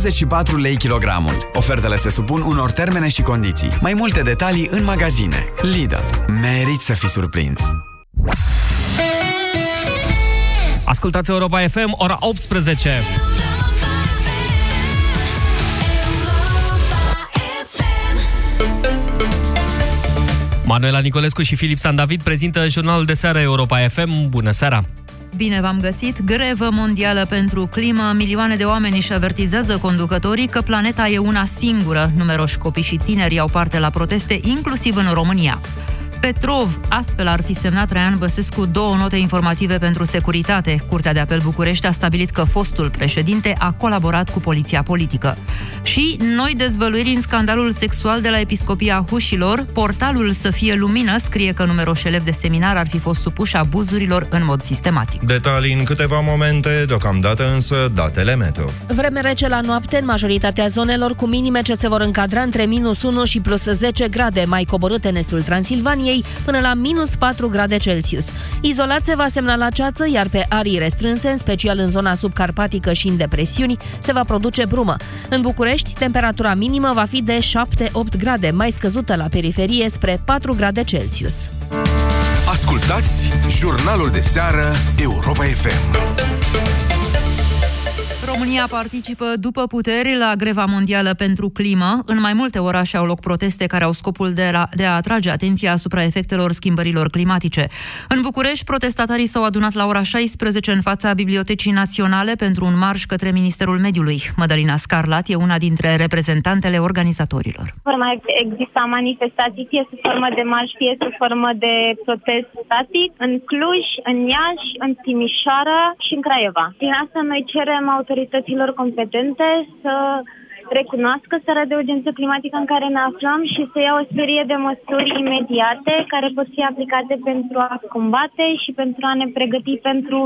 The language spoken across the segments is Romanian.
44 lei kilogramul. Ofertele se supun unor termene și condiții. Mai multe detalii în magazine. Lidl. Merit să fii surprins. Ascultați Europa FM, ora 18. Manuela Nicolescu și Filip San David prezintă jurnalul de seară Europa FM. Bună seara! Bine v-am găsit! Grevă mondială pentru climă. Milioane de oameni își avertizează conducătorii că planeta e una singură. Numeroși copii și tineri iau parte la proteste, inclusiv în România. Petrov. Astfel ar fi semnat Traian Băsescu două note informative pentru securitate. Curtea de apel București a stabilit că fostul președinte a colaborat cu poliția politică. Și noi dezvăluiri în scandalul sexual de la Episcopia Hușilor, portalul Să fie lumină scrie că numeroși elevi de seminar ar fi fost supuși abuzurilor în mod sistematic. Detalii în câteva momente, deocamdată însă datele meteo. Vreme rece la noapte în majoritatea zonelor cu minime ce se vor încadra între minus 1 și plus 10 grade, mai coborâte în estul Transilvaniei, României până la minus 4 grade Celsius. Izolat se va semnala ceață, iar pe arii restrânse, în special în zona subcarpatică și în depresiuni, se va produce brumă. În București, temperatura minimă va fi de 7-8 grade, mai scăzută la periferie spre 4 grade Celsius. Ascultați jurnalul de seară Europa FM. România participă după puteri la greva mondială pentru climă. În mai multe orașe au loc proteste care au scopul de, a, de a atrage atenția asupra efectelor schimbărilor climatice. În București, protestatarii s-au adunat la ora 16 în fața Bibliotecii Naționale pentru un marș către Ministerul Mediului. Mădălina Scarlat e una dintre reprezentantele organizatorilor. Forma exista manifestații, fie sub formă de marș, fie sub formă de protest static, în Cluj, în Iași, în Timișoara și în Craiova. Din asta noi cerem autorității autorităților competente să recunoască starea de urgență climatică în care ne aflăm și să ia o serie de măsuri imediate care pot fi aplicate pentru a combate și pentru a ne pregăti pentru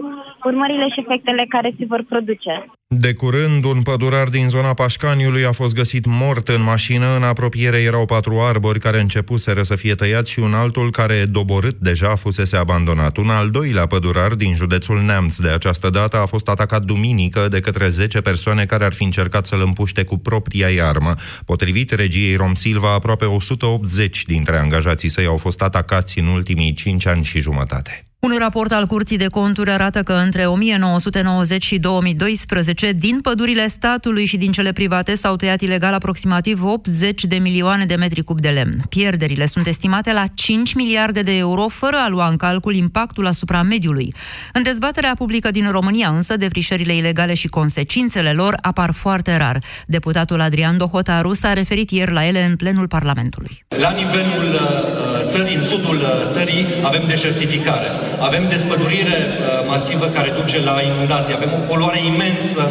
urmările și efectele care se vor produce. De curând, un pădurar din zona Pașcaniului a fost găsit mort în mașină. În apropiere erau patru arbori care începuseră să fie tăiați și un altul care, doborât deja, fusese abandonat. Un al doilea pădurar din județul Neamț de această dată a fost atacat duminică de către 10 persoane care ar fi încercat să-l împuște cu propria armă. Potrivit regiei Rom Silva, aproape 180 dintre angajații săi au fost atacați în ultimii 5 ani și jumătate. Un raport al Curții de Conturi arată că între 1990 și 2012, din pădurile statului și din cele private, s-au tăiat ilegal aproximativ 80 de milioane de metri cub de lemn. Pierderile sunt estimate la 5 miliarde de euro, fără a lua în calcul impactul asupra mediului. În dezbaterea publică din România, însă, defrișările ilegale și consecințele lor apar foarte rar. Deputatul Adrian Dohotaru s-a referit ieri la ele în plenul Parlamentului. La nivelul uh, țării, în sudul uh, țării, avem deșertificare avem despădurire uh, masivă care duce la inundații, avem o poluare imensă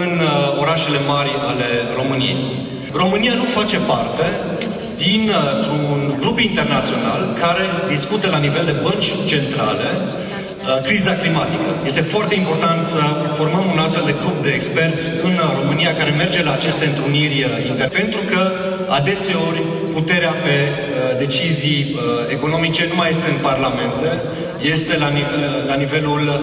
în uh, orașele mari ale României. România nu face parte dintr-un grup internațional care discută la nivel de bănci centrale uh, criza climatică. Este foarte important să formăm un astfel de grup de experți în România care merge la aceste întruniri inter, pentru că adeseori puterea pe decizii economice nu mai este în parlamente, este la, la nivelul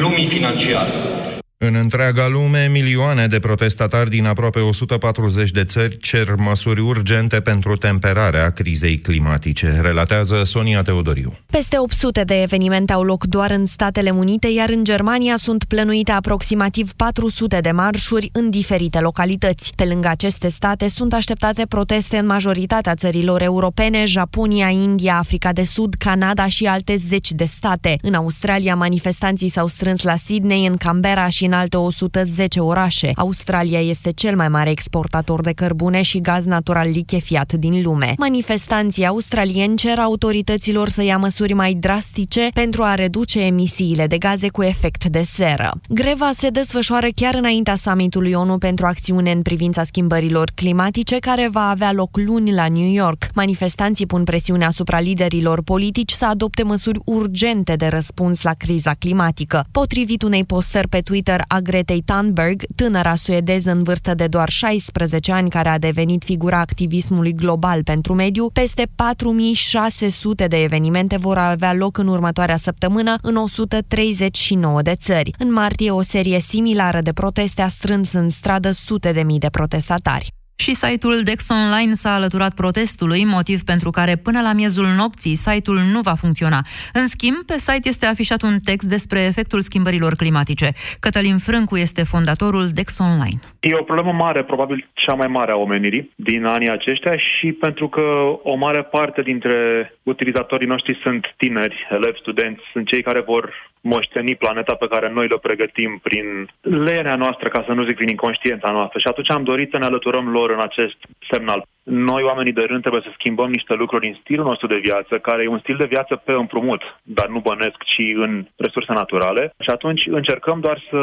lumii financiare. În întreaga lume, milioane de protestatari din aproape 140 de țări cer măsuri urgente pentru temperarea crizei climatice, relatează Sonia Teodoriu. Peste 800 de evenimente au loc doar în Statele Unite, iar în Germania sunt plănuite aproximativ 400 de marșuri în diferite localități. Pe lângă aceste state sunt așteptate proteste în majoritatea țărilor europene, Japonia, India, Africa de Sud, Canada și alte zeci de state. În Australia, manifestanții s-au strâns la Sydney, în Canberra și în alte 110 orașe. Australia este cel mai mare exportator de cărbune și gaz natural lichefiat din lume. Manifestanții australieni cer autorităților să ia măsuri mai drastice pentru a reduce emisiile de gaze cu efect de seră. Greva se desfășoară chiar înaintea summitului ONU pentru acțiune în privința schimbărilor climatice, care va avea loc luni la New York. Manifestanții pun presiune asupra liderilor politici să adopte măsuri urgente de răspuns la criza climatică. Potrivit unei postări pe Twitter a Gretei Thunberg, tânăra suedeză în vârstă de doar 16 ani care a devenit figura activismului global pentru mediu, peste 4600 de evenimente vor avea loc în următoarea săptămână în 139 de țări. În martie, o serie similară de proteste a strâns în stradă sute de mii de protestatari. Și site-ul Dex Online s-a alăturat protestului, motiv pentru care până la miezul nopții site-ul nu va funcționa. În schimb, pe site este afișat un text despre efectul schimbărilor climatice. Cătălin Frâncu este fondatorul Dex Online. E o problemă mare, probabil cea mai mare a omenirii din anii aceștia și pentru că o mare parte dintre utilizatorii noștri sunt tineri, elevi, studenți, sunt cei care vor moșteni planeta pe care noi le pregătim prin lerea noastră, ca să nu zic prin inconștiența noastră. Și atunci am dorit să ne alăturăm lor în acest semnal. Noi, oamenii de rând, trebuie să schimbăm niște lucruri în stilul nostru de viață, care e un stil de viață pe împrumut, dar nu bănesc, ci în resurse naturale. Și atunci încercăm doar să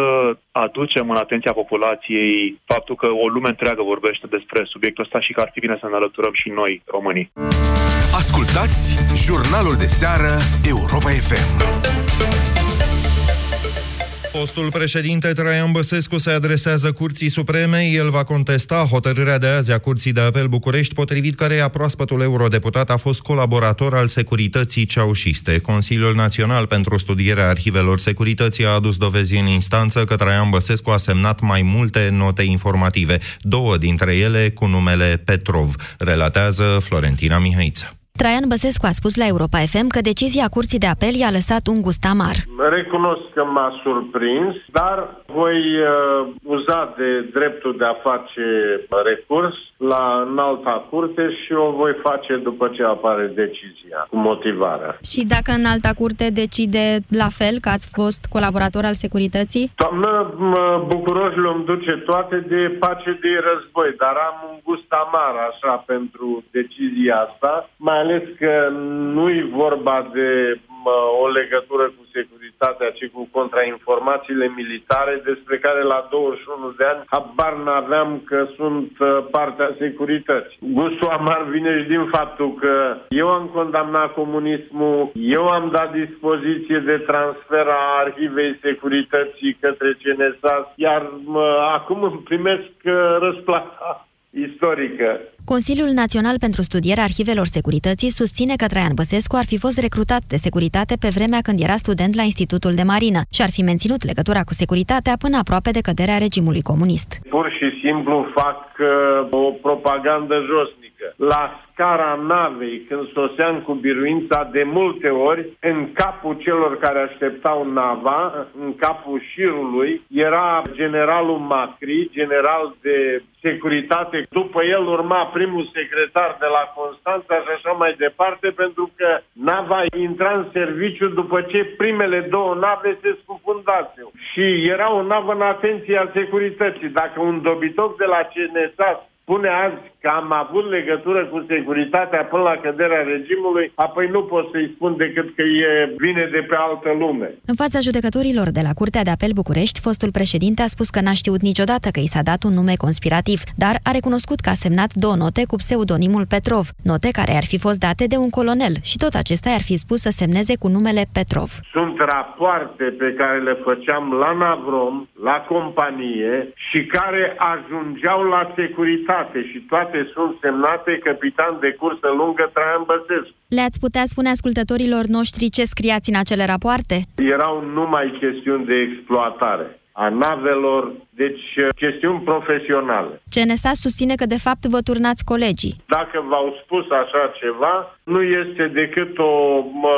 aducem în atenția populației faptul că o lume întreagă vorbește despre subiectul ăsta și că ar fi bine să ne alăturăm și noi, românii. Ascultați jurnalul de seară Europa FM. Fostul președinte Traian Băsescu se adresează Curții Supreme. El va contesta hotărârea de azi a Curții de Apel București, potrivit căreia proaspătul eurodeputat a fost colaborator al securității ceaușiste. Consiliul Național pentru Studierea Arhivelor Securității a adus dovezi în instanță că Traian Băsescu a semnat mai multe note informative, două dintre ele cu numele Petrov, relatează Florentina Mihaiță. Traian Băsescu a spus la Europa FM că decizia Curții de Apel i-a lăsat un gust amar. Recunosc că m-a surprins, dar voi uh, uza de dreptul de a face recurs la înalta curte și o voi face după ce apare decizia, cu motivarea. Și dacă înalta curte decide la fel, că ați fost colaborator al securității? Doamnă, Bucuroșul îmi duce toate de pace de război, dar am un gust amar așa pentru decizia asta, mai ales că nu-i vorba de o legătură cu securitatea, ci cu contrainformațiile militare, despre care la 21 de ani habar n-aveam că sunt uh, partea securității. Gustul amar vine și din faptul că eu am condamnat comunismul, eu am dat dispoziție de transfer a arhivei securității către CNSAS, iar acum îmi primesc uh, răsplata istorică. Consiliul Național pentru Studierea Arhivelor Securității susține că Traian Băsescu ar fi fost recrutat de securitate pe vremea când era student la Institutul de Marină și ar fi menținut legătura cu securitatea până aproape de căderea regimului comunist. Pur și simplu fac uh, o propagandă josnică. La scara navei, când soseam cu biruința, de multe ori, în capul celor care așteptau nava, în capul șirului, era generalul Macri, general de securitate. După el urma primul secretar de la Constanța și așa mai departe, pentru că nava intra în serviciu după ce primele două nave se scufundase. Și era o navă în atenția securității. Dacă un dobitoc de la CNSAS spune azi că am avut legătură cu securitatea până la căderea regimului, apoi nu pot să-i spun decât că e vine de pe altă lume. În fața judecătorilor de la Curtea de Apel București, fostul președinte a spus că n-a știut niciodată că i s-a dat un nume conspirativ, dar a recunoscut că a semnat două note cu pseudonimul Petrov, note care ar fi fost date de un colonel și tot acesta ar fi spus să semneze cu numele Petrov. Sunt rapoarte pe care le făceam la Navrom, la companie și care ajungeau la securitate semnate și toate sunt semnate capitan de cursă lungă Traian Băsescu. Le-ați putea spune ascultătorilor noștri ce scriați în acele rapoarte? Erau numai chestiuni de exploatare a navelor, deci uh, chestiuni profesionale. CNSA susține că de fapt vă turnați colegii. Dacă v-au spus așa ceva, nu este decât o mă,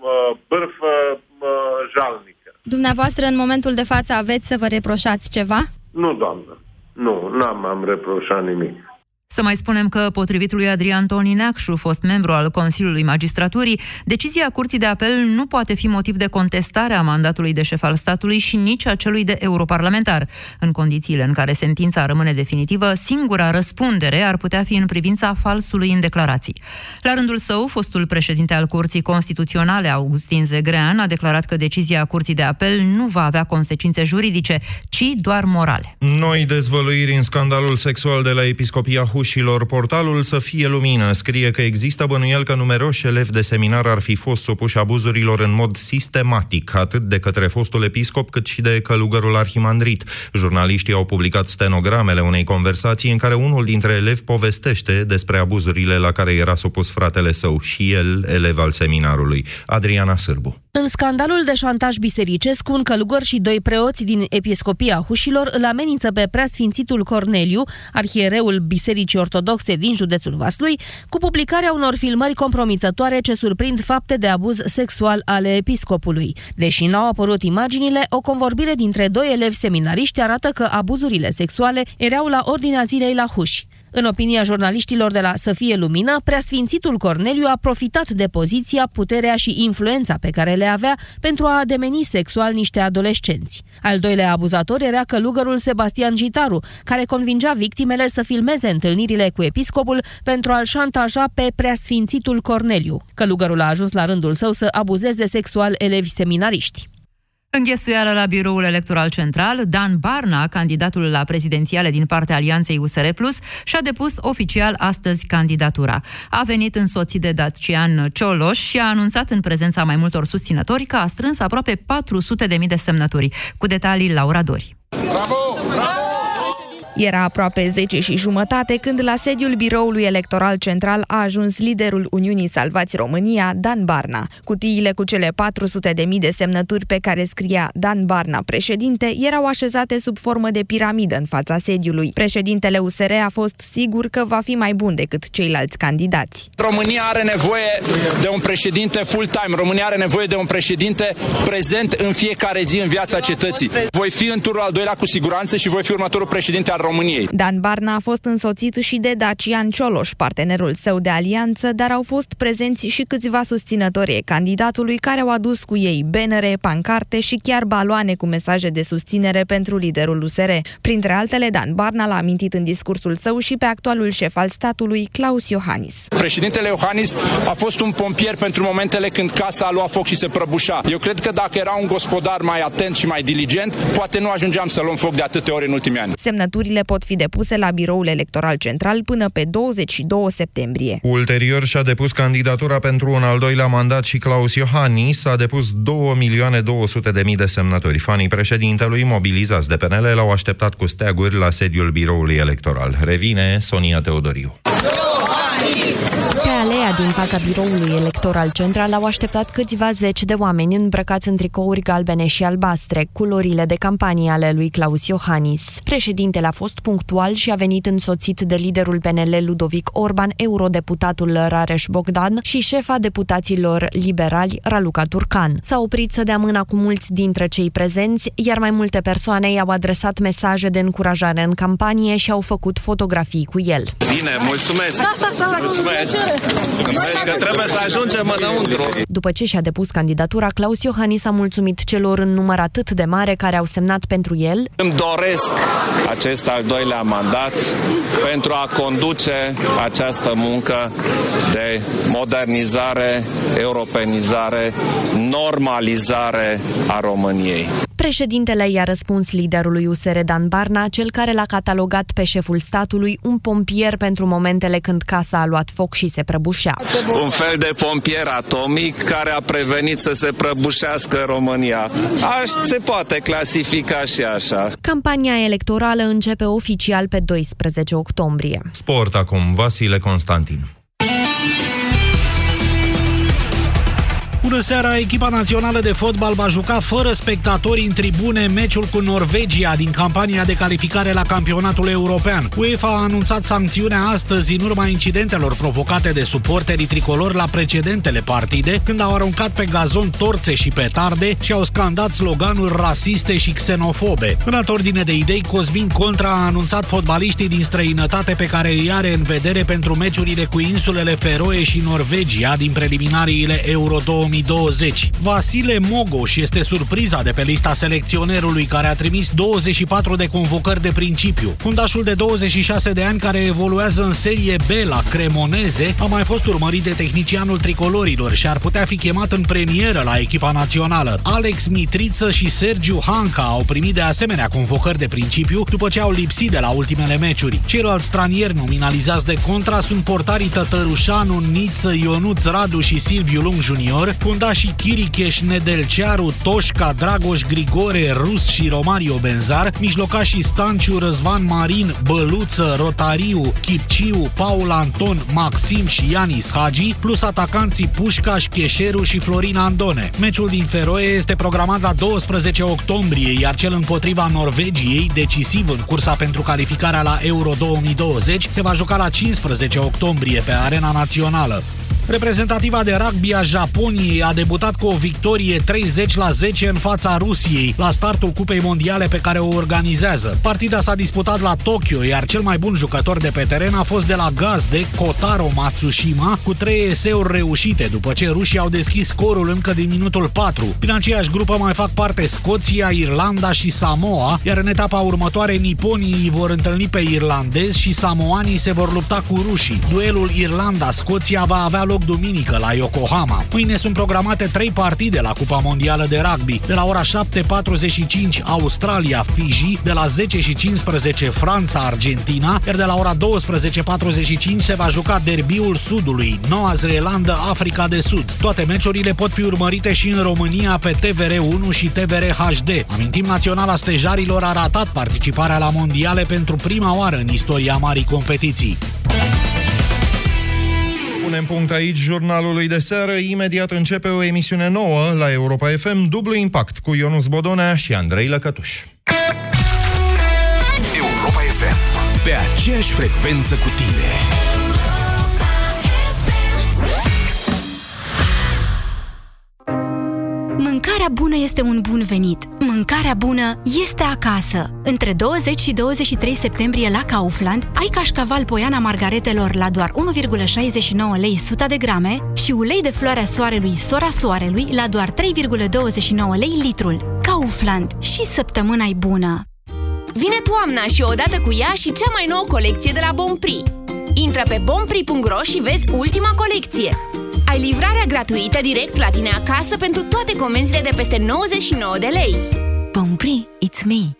mă, bârfă mă, jalnică. Dumneavoastră, în momentul de față, aveți să vă reproșați ceva? Nu, doamnă. Nu, n-am am reproșat nimic. Să mai spunem că, potrivit lui Adrian Toni Neacșu, fost membru al Consiliului Magistraturii, decizia Curții de Apel nu poate fi motiv de contestare a mandatului de șef al statului și nici a celui de europarlamentar. În condițiile în care sentința rămâne definitivă, singura răspundere ar putea fi în privința falsului în declarații. La rândul său, fostul președinte al Curții Constituționale, Augustin Zegrean, a declarat că decizia Curții de Apel nu va avea consecințe juridice, ci doar morale. Noi dezvăluiri în scandalul sexual de la Episcopia hușilor, portalul Să fie lumină scrie că există bănuiel că numeroși elevi de seminar ar fi fost supuși abuzurilor în mod sistematic, atât de către fostul episcop cât și de călugărul arhimandrit. Jurnaliștii au publicat stenogramele unei conversații în care unul dintre elevi povestește despre abuzurile la care era supus fratele său și el, elev al seminarului. Adriana Sârbu. În scandalul de șantaj bisericesc, un călugăr și doi preoți din Episcopia Hușilor îl amenință pe preasfințitul Corneliu, arhiereul Bisericii Ortodoxe din județul Vaslui, cu publicarea unor filmări compromițătoare ce surprind fapte de abuz sexual ale episcopului. Deși n-au apărut imaginile, o convorbire dintre doi elevi seminariști arată că abuzurile sexuale erau la ordinea zilei la Huși. În opinia jurnaliștilor de la Să fie lumină, preasfințitul Corneliu a profitat de poziția, puterea și influența pe care le avea pentru a ademeni sexual niște adolescenți. Al doilea abuzator era călugărul Sebastian Gitaru, care convingea victimele să filmeze întâlnirile cu episcopul pentru a-l șantaja pe preasfințitul Corneliu. Călugărul a ajuns la rândul său să abuzeze sexual elevi seminariști. Înghesuială la biroul electoral central, Dan Barna, candidatul la prezidențiale din partea Alianței USR Plus, și-a depus oficial astăzi candidatura. A venit însoțit de Dacian Cioloș și a anunțat în prezența mai multor susținători că a strâns aproape 400.000 de semnături. Cu detalii Laura Dori. Bravo! Bravo! Era aproape 10 și jumătate când la sediul biroului electoral central a ajuns liderul Uniunii Salvați România, Dan Barna. Cutiile cu cele 400 de mii de semnături pe care scria Dan Barna președinte erau așezate sub formă de piramidă în fața sediului. Președintele USR a fost sigur că va fi mai bun decât ceilalți candidați. România are nevoie de un președinte full-time. România are nevoie de un președinte prezent în fiecare zi în viața cetății. Voi fi în turul al doilea cu siguranță și voi fi următorul președinte al României. Dan Barna a fost însoțit și de Dacian Cioloș, partenerul său de alianță, dar au fost prezenți și câțiva susținători candidatului care au adus cu ei benere, pancarte și chiar baloane cu mesaje de susținere pentru liderul USR. Printre altele, Dan Barna l-a amintit în discursul său și pe actualul șef al statului, Claus Iohannis. Președintele Iohannis a fost un pompier pentru momentele când casa a luat foc și se prăbușa. Eu cred că dacă era un gospodar mai atent și mai diligent, poate nu ajungeam să luăm foc de atâtea ori în ultimii ani. Semnăturile Semnăturile pot fi depuse la biroul electoral central până pe 22 septembrie. Ulterior și-a depus candidatura pentru un al doilea mandat și Claus Iohannis a depus 2.200.000 de semnături. Fanii președintelui mobilizați de PNL l-au așteptat cu steaguri la sediul biroului electoral. Revine Sonia Teodoriu. Pe alea din fața biroului electoral central au așteptat câțiva zeci de oameni îmbrăcați în tricouri galbene și albastre, culorile de campanie ale lui Claus Iohannis. Președintele a fost punctual și a venit însoțit de liderul PNL Ludovic Orban, eurodeputatul Rareș Bogdan și șefa deputaților liberali Raluca Turcan. S-a oprit să dea mâna cu mulți dintre cei prezenți, iar mai multe persoane i-au adresat mesaje de încurajare în campanie și au făcut fotografii cu el. Bine, mulțumesc! Da, da, da, mulțumesc! mulțumesc că trebuie să ajungem înăuntru! După ce și-a depus candidatura, Claus Iohannis a mulțumit celor în număr atât de mare care au semnat pentru el. Îmi doresc acest al doilea mandat pentru a conduce această muncă de modernizare, europenizare, normalizare a României. Președintele i-a răspuns liderului USR Dan Barna, cel care l-a catalogat pe șeful statului un pompier pentru momentele când casa a luat foc și se prăbușea. Un fel de pompier atomic care a prevenit să se prăbușească România. Aș, se poate clasifica și așa. Campania electorală începe oficial pe 12 octombrie. Sport acum, Vasile Constantin. Bună seara! Echipa națională de fotbal va juca fără spectatori în tribune meciul cu Norvegia din campania de calificare la campionatul european. UEFA a anunțat sancțiunea astăzi în urma incidentelor provocate de suporterii tricolori la precedentele partide, când au aruncat pe gazon torțe și petarde și au scandat sloganuri rasiste și xenofobe. În altă ordine de idei, Cosmin Contra a anunțat fotbaliștii din străinătate pe care îi are în vedere pentru meciurile cu insulele Feroe și Norvegia din preliminariile Euro 2000 2020. Vasile Mogoș este surpriza de pe lista selecționerului care a trimis 24 de convocări de principiu. Fundașul de 26 de ani care evoluează în serie B la Cremoneze a mai fost urmărit de tehnicianul tricolorilor și ar putea fi chemat în premieră la echipa națională. Alex Mitriță și Sergiu Hanca au primit de asemenea convocări de principiu după ce au lipsit de la ultimele meciuri. Ceilalți stranieri nominalizați de contra sunt portarii Tătărușanu, Niță, Ionuț Radu și Silviu Lung Junior, fundașii Chiricheș, Nedelcearu, Toșca, Dragoș Grigore, Rus și Romario Benzar, mijlocașii Stanciu, Răzvan Marin, Băluță, Rotariu, Chipciu, Paul Anton, Maxim și Ianis Hagi, plus atacanții Pușcaș, Cheșeru și Florin Andone. Meciul din Feroe este programat la 12 octombrie, iar cel împotriva Norvegiei, decisiv în cursa pentru calificarea la Euro 2020, se va juca la 15 octombrie pe arena națională. Reprezentativa de rugby a Japoniei a debutat cu o victorie 30 la 10 în fața Rusiei, la startul Cupei Mondiale pe care o organizează. Partida s-a disputat la Tokyo, iar cel mai bun jucător de pe teren a fost de la gazde Kotaro Matsushima, cu trei eseuri reușite, după ce rușii au deschis scorul încă din minutul 4. Din aceeași grupă mai fac parte Scoția, Irlanda și Samoa, iar în etapa următoare niponii vor întâlni pe irlandezi și samoanii se vor lupta cu rușii. Duelul Irlanda-Scoția va avea loc duminică la Yokohama. Mâine sunt programate trei partide la Cupa Mondială de Rugby. De la ora 7.45 Australia-Fiji, de la 10 și 15 Franța-Argentina, iar de la ora 12.45 se va juca derbiul Sudului, Noua Zeelandă, Africa de Sud. Toate meciurile pot fi urmărite și în România pe TVR1 și TVR HD. Amintim, Naționala Stejarilor a ratat participarea la mondiale pentru prima oară în istoria marii competiții. Punem punct aici jurnalului de seară. Imediat începe o emisiune nouă la Europa FM, dublu impact, cu Ionus Bodonea și Andrei Lăcătuș. Europa FM. Pe aceeași frecvență cu tine. Mâncarea bună este un bun venit. Mâncarea bună este acasă. Între 20 și 23 septembrie la Kaufland ai cașcaval poiana margaretelor la doar 1,69 lei 100 de grame și ulei de floarea soarelui Sora Soarelui la doar 3,29 lei litrul. Kaufland. Și săptămâna e bună! Vine toamna și odată cu ea și cea mai nouă colecție de la Bompri. Intră pe bompri.ro și vezi ultima colecție. Ai livrarea gratuită direct la tine acasă pentru toate comenzile de peste 99 de lei. Bompri, it's me!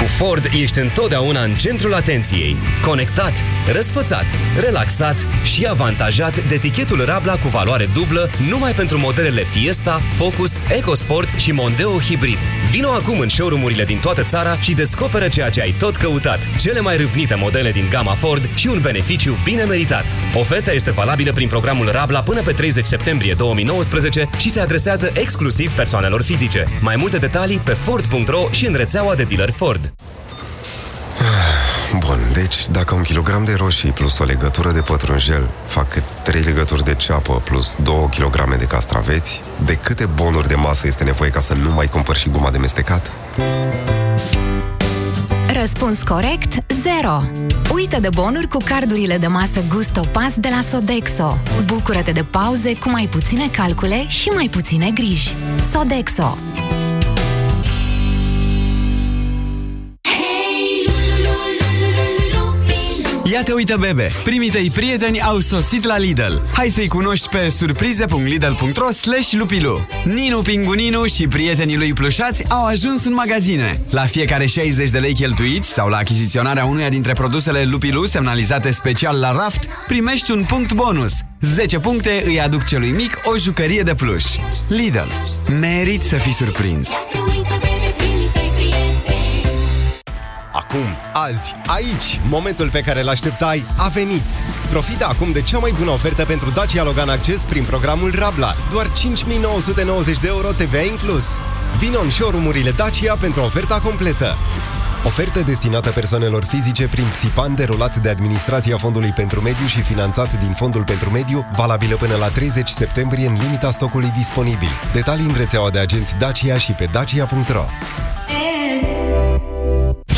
Cu Ford ești întotdeauna în centrul atenției. Conectat, răsfățat, relaxat și avantajat de etichetul Rabla cu valoare dublă numai pentru modelele Fiesta, Focus, EcoSport și Mondeo Hybrid. Vino acum în showroom-urile din toată țara și descoperă ceea ce ai tot căutat. Cele mai râvnite modele din gama Ford și un beneficiu bine meritat. Oferta este valabilă prin programul Rabla până pe 30 septembrie 2019 și se adresează exclusiv persoanelor fizice. Mai multe detalii pe Ford.ro și în rețeaua de dealer Ford. Bun, deci dacă un kilogram de roșii plus o legătură de pătrunjel fac cât 3 legături de ceapă plus 2 kg de castraveți, de câte bonuri de masă este nevoie ca să nu mai cumpăr și guma de mestecat? Răspuns corect 0. Uită de bonuri cu cardurile de masă Gusto Pass de la Sodexo. Bucură-te de pauze cu mai puține calcule și mai puține griji. Sodexo. Ia te uită, bebe! Primii tăi prieteni au sosit la Lidl. Hai să-i cunoști pe surprize.lidl.ro slash lupilu. Ninu Pinguninu și prietenii lui plușați au ajuns în magazine. La fiecare 60 de lei cheltuiți sau la achiziționarea unuia dintre produsele Lupilu semnalizate special la raft, primești un punct bonus. 10 puncte îi aduc celui mic o jucărie de pluș. Lidl. Merit să fii surprins. Acum, azi, aici, momentul pe care l-așteptai a venit. Profită acum de cea mai bună ofertă pentru Dacia Logan Access prin programul Rabla. Doar 5990 de euro TVA inclus. Vino în showroom-urile Dacia pentru oferta completă. Ofertă destinată persoanelor fizice prin PSIPAN derulat de Administrația Fondului pentru Mediu și finanțat din Fondul pentru Mediu, valabilă până la 30 septembrie în limita stocului disponibil. Detalii în rețeaua de agenți Dacia și pe dacia.ro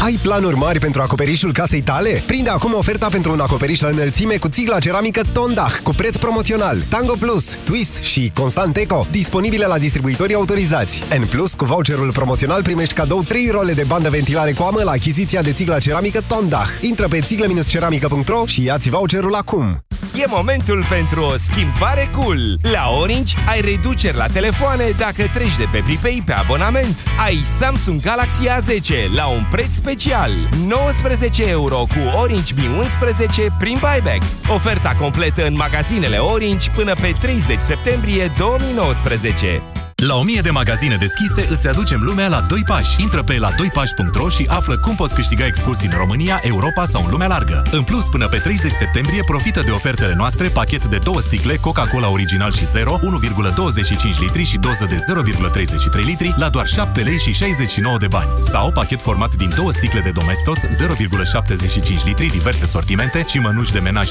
Ai planuri mari pentru acoperișul casei tale? Prinde acum oferta pentru un acoperiș la înălțime cu țigla ceramică Tondach cu preț promoțional. Tango Plus, Twist și Constant Eco disponibile la distribuitorii autorizați. N Plus cu voucherul promoțional primești cadou 3 role de bandă ventilare cu amă la achiziția de țigla ceramică Tondach. Intră pe țiglă-ceramică.ro și ia-ți voucherul acum. E momentul pentru o schimbare cool! La Orange ai reduceri la telefoane dacă treci de pe Pripei pe abonament. Ai Samsung Galaxy A10 la un preț special. 19 euro cu Orange Mi 11 prin buyback. Oferta completă în magazinele Orange până pe 30 septembrie 2019. La 1000 de magazine deschise îți aducem lumea la 2 pași. Intră pe la 2pași.ro și află cum poți câștiga excursii în România, Europa sau în lumea largă. În plus, până pe 30 septembrie, profită de ofertele noastre, pachet de două sticle Coca-Cola Original și Zero, 1,25 litri și doză de 0,33 litri la doar 7 lei și 69 de bani. Sau pachet format din două sticle de Domestos, 0,75 litri, diverse sortimente și mănuși de menaj